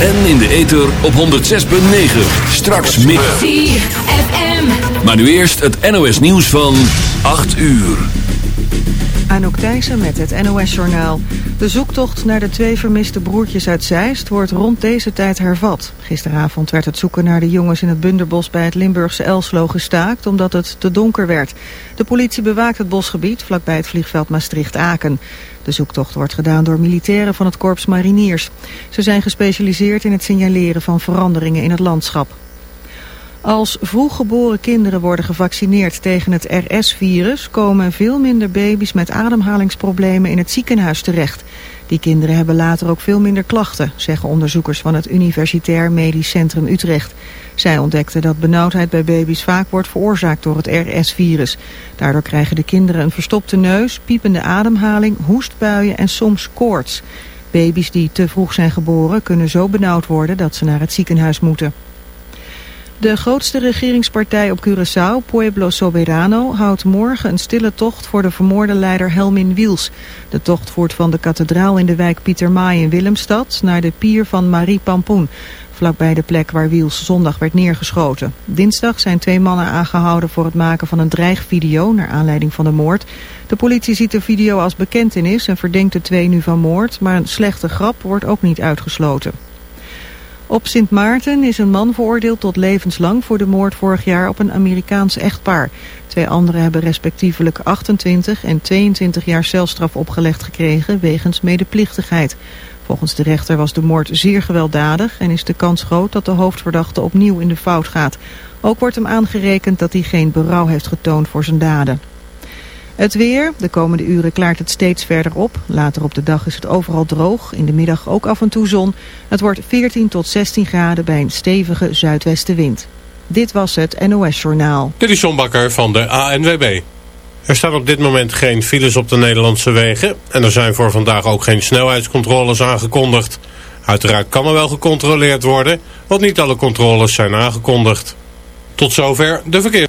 En in de ether op 106.9. Straks meer. Maar nu eerst het NOS nieuws van 8 uur. Anouk Thijssen met het NOS-journaal. De zoektocht naar de twee vermiste broertjes uit Zeist wordt rond deze tijd hervat. Gisteravond werd het zoeken naar de jongens in het Bunderbos bij het Limburgse Elslo gestaakt omdat het te donker werd. De politie bewaakt het bosgebied vlakbij het vliegveld Maastricht-Aken. De zoektocht wordt gedaan door militairen van het Korps Mariniers. Ze zijn gespecialiseerd in het signaleren van veranderingen in het landschap. Als vroeggeboren kinderen worden gevaccineerd tegen het RS-virus... komen veel minder baby's met ademhalingsproblemen in het ziekenhuis terecht. Die kinderen hebben later ook veel minder klachten... zeggen onderzoekers van het Universitair Medisch Centrum Utrecht. Zij ontdekten dat benauwdheid bij baby's vaak wordt veroorzaakt door het RS-virus. Daardoor krijgen de kinderen een verstopte neus, piepende ademhaling, hoestbuien en soms koorts. Baby's die te vroeg zijn geboren kunnen zo benauwd worden dat ze naar het ziekenhuis moeten. De grootste regeringspartij op Curaçao, Pueblo Soberano, houdt morgen een stille tocht voor de vermoorde leider Helmin Wiels. De tocht voert van de kathedraal in de wijk Pietermaai in Willemstad naar de pier van Marie Pampoen, vlakbij de plek waar Wiels zondag werd neergeschoten. Dinsdag zijn twee mannen aangehouden voor het maken van een dreigvideo naar aanleiding van de moord. De politie ziet de video als bekentenis en verdenkt de twee nu van moord, maar een slechte grap wordt ook niet uitgesloten. Op Sint Maarten is een man veroordeeld tot levenslang voor de moord vorig jaar op een Amerikaans echtpaar. Twee anderen hebben respectievelijk 28 en 22 jaar celstraf opgelegd gekregen wegens medeplichtigheid. Volgens de rechter was de moord zeer gewelddadig en is de kans groot dat de hoofdverdachte opnieuw in de fout gaat. Ook wordt hem aangerekend dat hij geen berouw heeft getoond voor zijn daden. Het weer. De komende uren klaart het steeds verder op. Later op de dag is het overal droog. In de middag ook af en toe zon. Het wordt 14 tot 16 graden bij een stevige zuidwestenwind. Dit was het NOS Journaal. Dit is John Bakker van de ANWB. Er staan op dit moment geen files op de Nederlandse wegen. En er zijn voor vandaag ook geen snelheidscontroles aangekondigd. Uiteraard kan er wel gecontroleerd worden, want niet alle controles zijn aangekondigd. Tot zover de verkeer.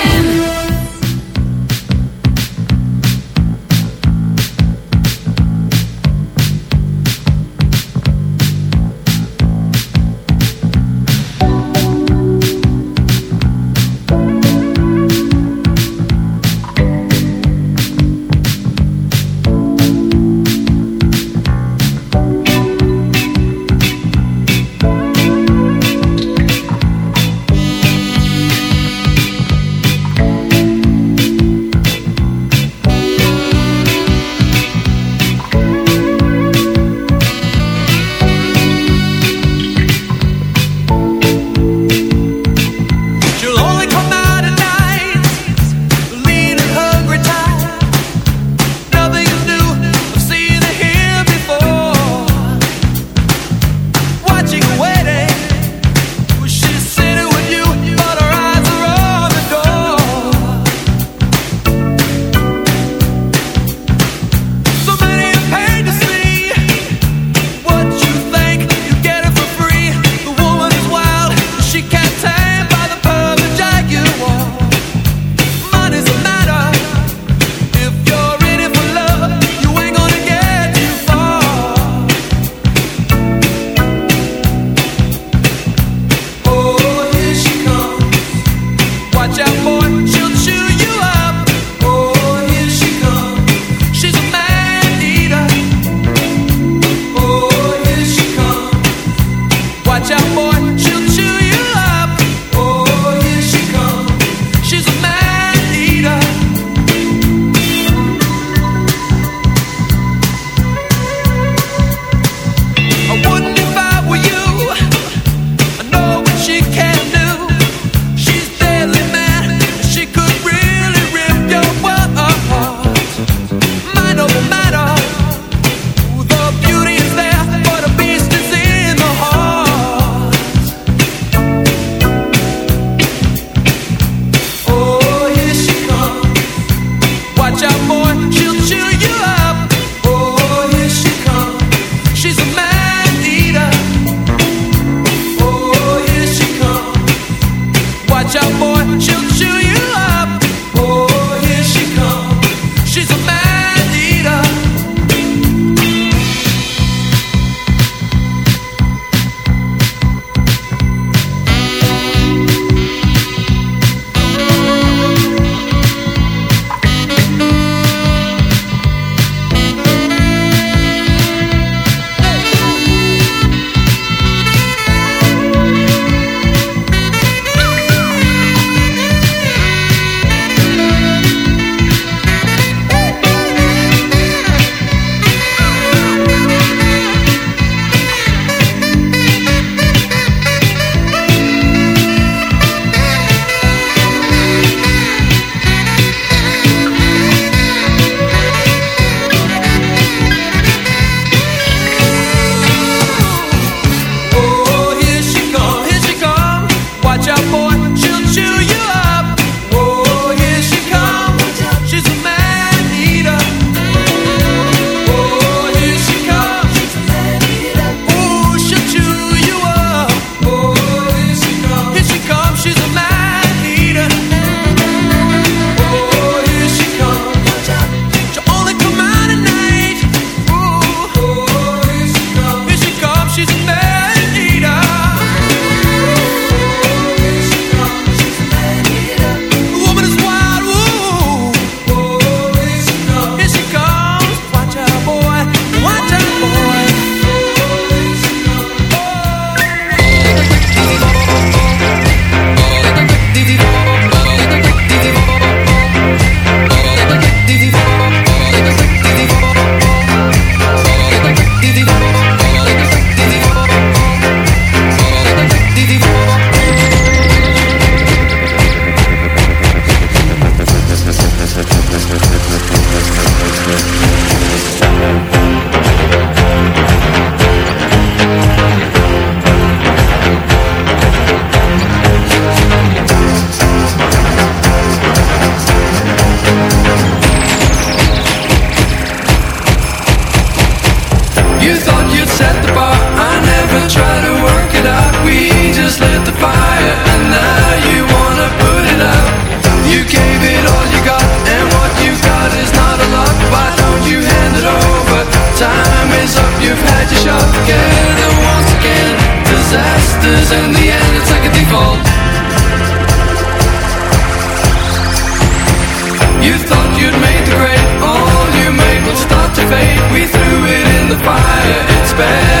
despair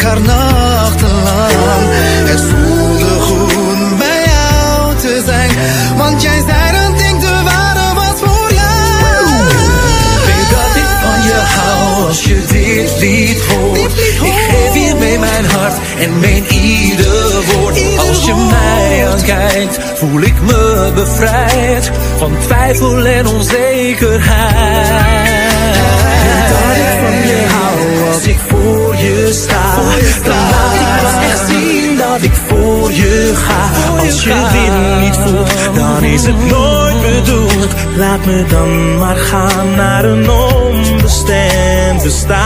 elkaar nachtenlang Het voelde goed bij jou te zijn Want jij zei dat ik de ware was voor jou. Weet dat ik van je hou als je dit lied hoort. Ik geef je mee mijn hart en meen ieder woord. Als je mij aankijkt voel ik me bevrijd Van twijfel en onzekerheid. Weet dat ik van je hou als ik laat ik pas echt zien dat ik voor je ga. Als je dit niet voelt, dan is het nooit bedoeld. Laat me dan maar gaan naar een onbestemd bestaan.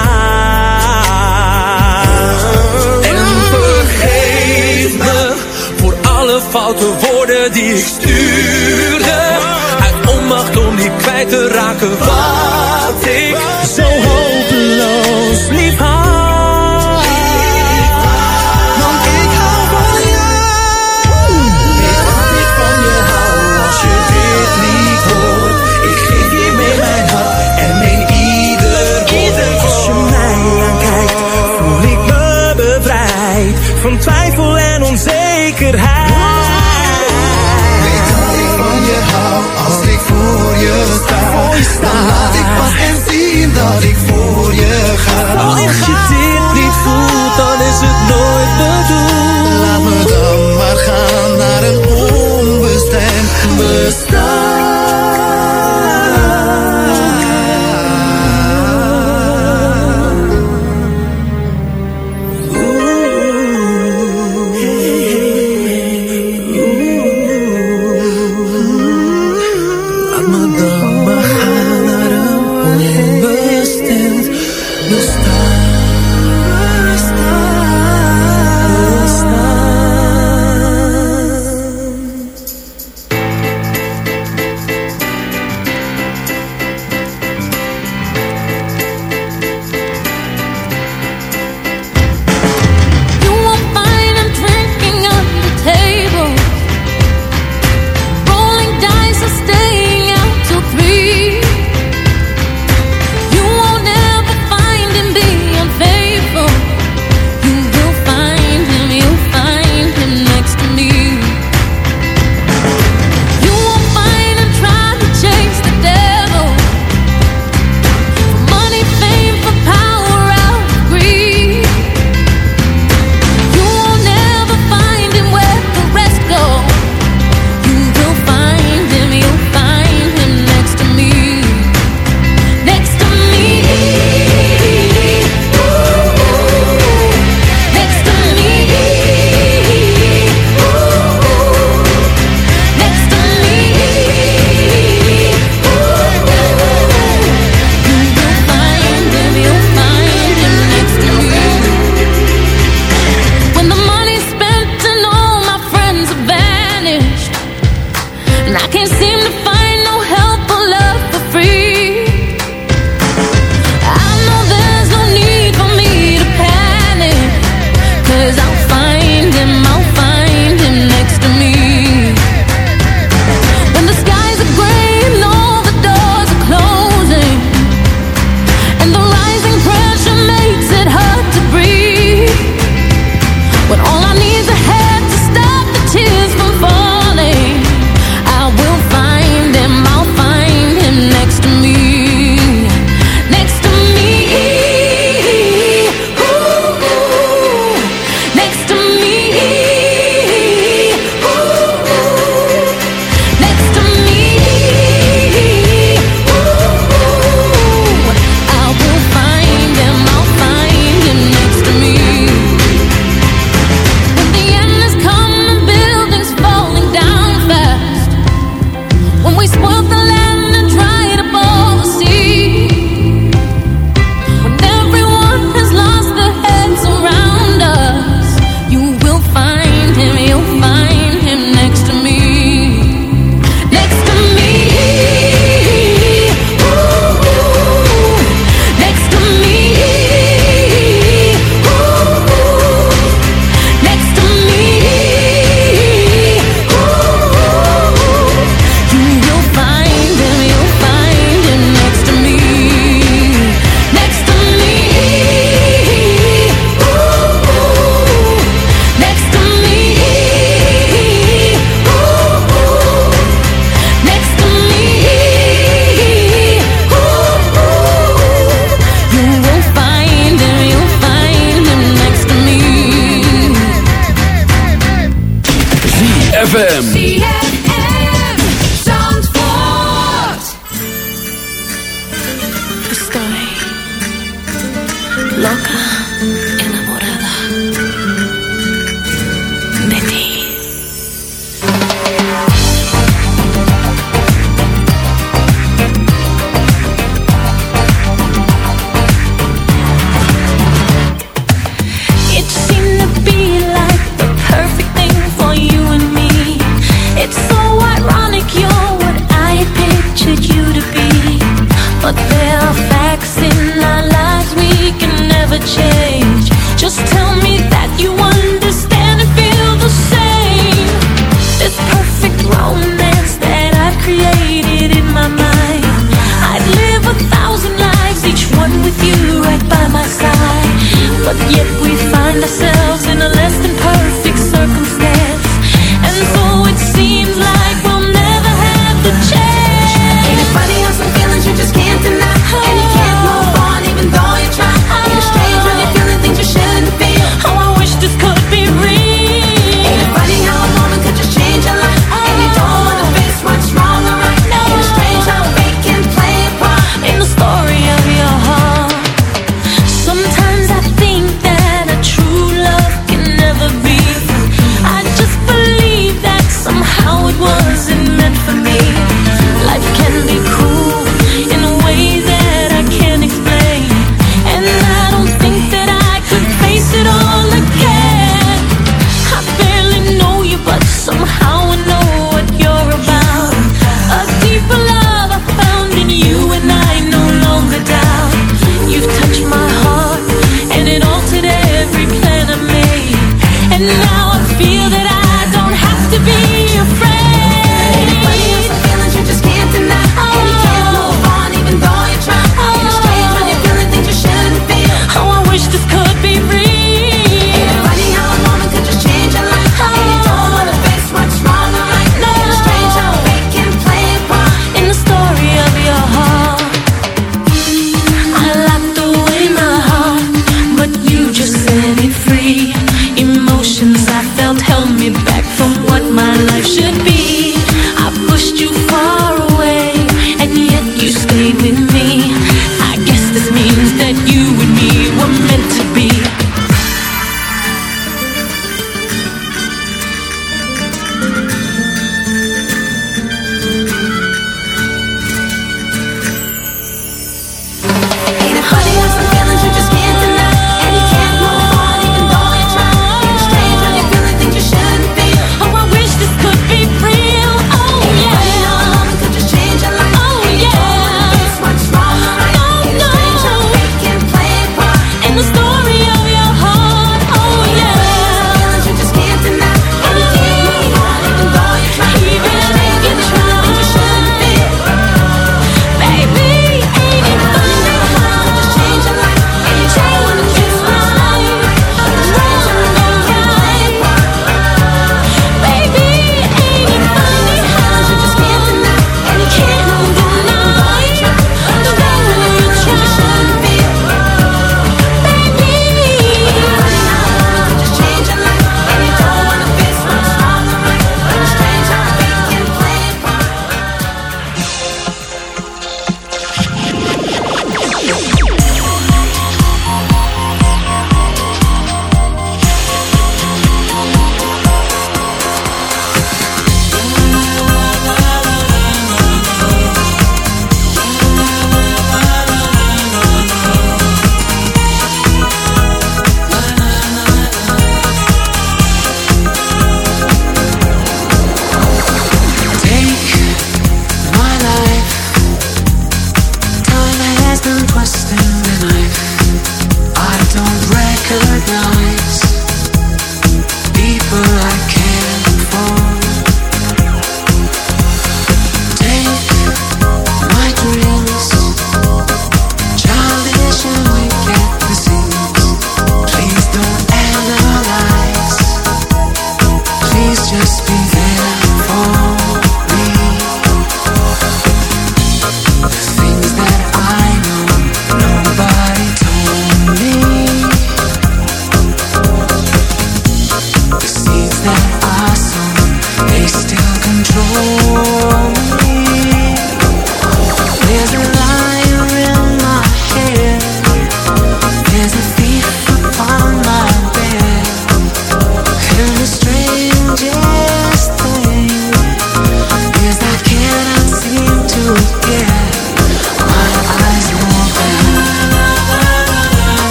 En vergeef me voor alle foute woorden die ik stuurde. Uit onmacht om niet kwijt te raken wat ik zo hopeloos lief had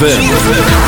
ZFM.